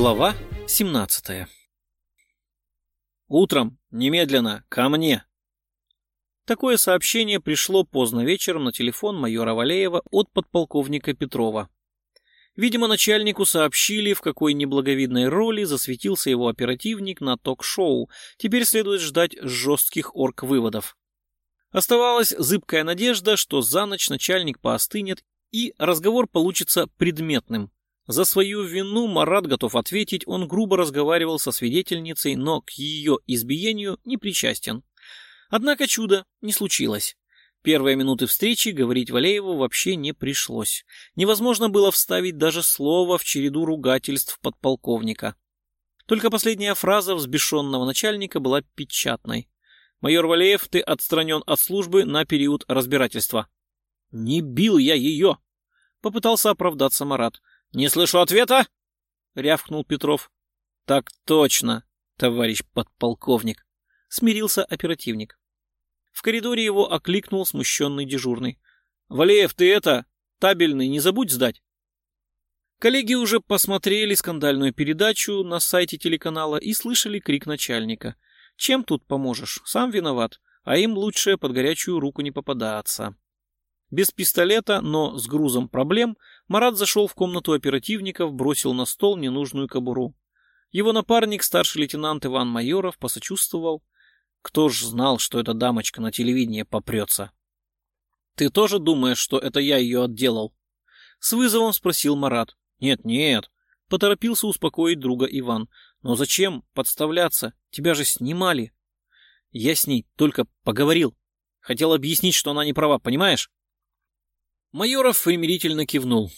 Глава 17 Утром, немедленно, ко мне. Такое сообщение пришло поздно вечером на телефон майора Валеева от подполковника Петрова. Видимо, начальнику сообщили, в какой неблаговидной роли засветился его оперативник на ток-шоу. Теперь следует ждать жестких орг-выводов. Оставалась зыбкая надежда, что за ночь начальник поостынет и разговор получится предметным. За свою вину Марат готов ответить, он грубо разговаривал со свидетельницей, но к ее избиению не причастен. Однако чудо не случилось. Первые минуты встречи говорить Валееву вообще не пришлось. Невозможно было вставить даже слово в череду ругательств подполковника. Только последняя фраза взбешенного начальника была печатной. «Майор Валеев, ты отстранен от службы на период разбирательства». «Не бил я ее!» — попытался оправдаться Марат. «Не слышу ответа!» — рявкнул Петров. «Так точно, товарищ подполковник!» — смирился оперативник. В коридоре его окликнул смущенный дежурный. «Валеев, ты это, табельный, не забудь сдать!» Коллеги уже посмотрели скандальную передачу на сайте телеканала и слышали крик начальника. «Чем тут поможешь? Сам виноват, а им лучше под горячую руку не попадаться». Без пистолета, но с грузом проблем, Марат зашел в комнату оперативников, бросил на стол ненужную кобуру. Его напарник, старший лейтенант Иван Майоров, посочувствовал. Кто ж знал, что эта дамочка на телевидении попрется? «Ты тоже думаешь, что это я ее отделал?» С вызовом спросил Марат. «Нет-нет», — поторопился успокоить друга Иван. «Но зачем подставляться? Тебя же снимали». «Я с ней только поговорил. Хотел объяснить, что она не права, понимаешь?» Майоров примирительно кивнул.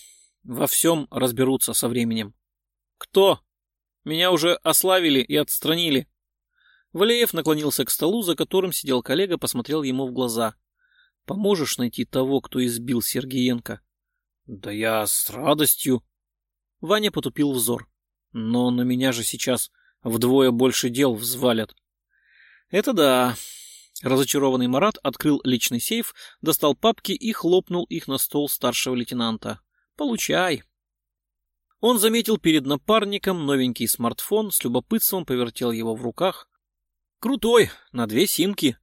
Во всем разберутся со временем. «Кто? Меня уже ославили и отстранили». Валеев наклонился к столу, за которым сидел коллега, посмотрел ему в глаза. «Поможешь найти того, кто избил Сергеенко?» «Да я с радостью». Ваня потупил взор. «Но на меня же сейчас вдвое больше дел взвалят». «Это да», Разочарованный Марат открыл личный сейф, достал папки и хлопнул их на стол старшего лейтенанта. «Получай!» Он заметил перед напарником новенький смартфон, с любопытством повертел его в руках. «Крутой, на две симки.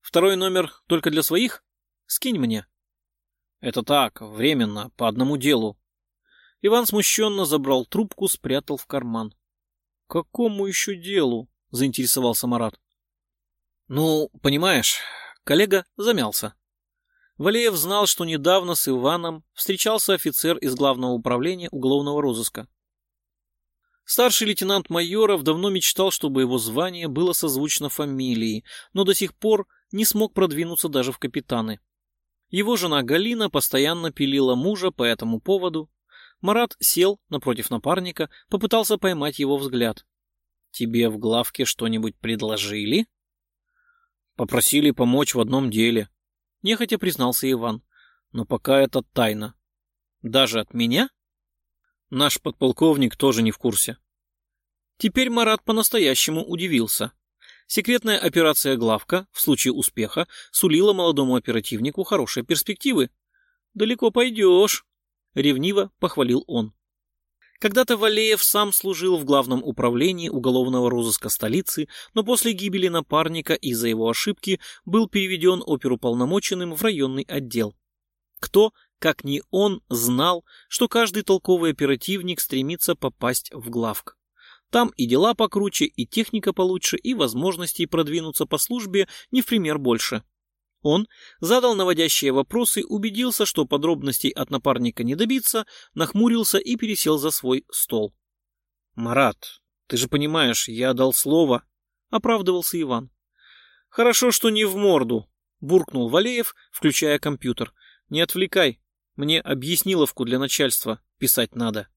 Второй номер только для своих? Скинь мне». «Это так, временно, по одному делу». Иван смущенно забрал трубку, спрятал в карман. «Какому еще делу?» — заинтересовался Марат. Ну, понимаешь, коллега замялся. Валеев знал, что недавно с Иваном встречался офицер из Главного управления уголовного розыска. Старший лейтенант Майоров давно мечтал, чтобы его звание было созвучно фамилии, но до сих пор не смог продвинуться даже в капитаны. Его жена Галина постоянно пилила мужа по этому поводу. Марат сел напротив напарника, попытался поймать его взгляд. «Тебе в главке что-нибудь предложили?» Попросили помочь в одном деле. Нехотя признался Иван. Но пока это тайна. Даже от меня? Наш подполковник тоже не в курсе. Теперь Марат по-настоящему удивился. Секретная операция «Главка» в случае успеха сулила молодому оперативнику хорошие перспективы. «Далеко пойдешь», — ревниво похвалил он. Когда-то Валеев сам служил в главном управлении уголовного розыска столицы, но после гибели напарника из-за его ошибки был переведен оперуполномоченным в районный отдел. Кто, как ни он, знал, что каждый толковый оперативник стремится попасть в главк. Там и дела покруче, и техника получше, и возможностей продвинуться по службе не в пример больше. Он задал наводящие вопросы, убедился, что подробностей от напарника не добиться, нахмурился и пересел за свой стол. «Марат, ты же понимаешь, я дал слово», — оправдывался Иван. «Хорошо, что не в морду», — буркнул Валеев, включая компьютер. «Не отвлекай, мне объясниловку для начальства писать надо».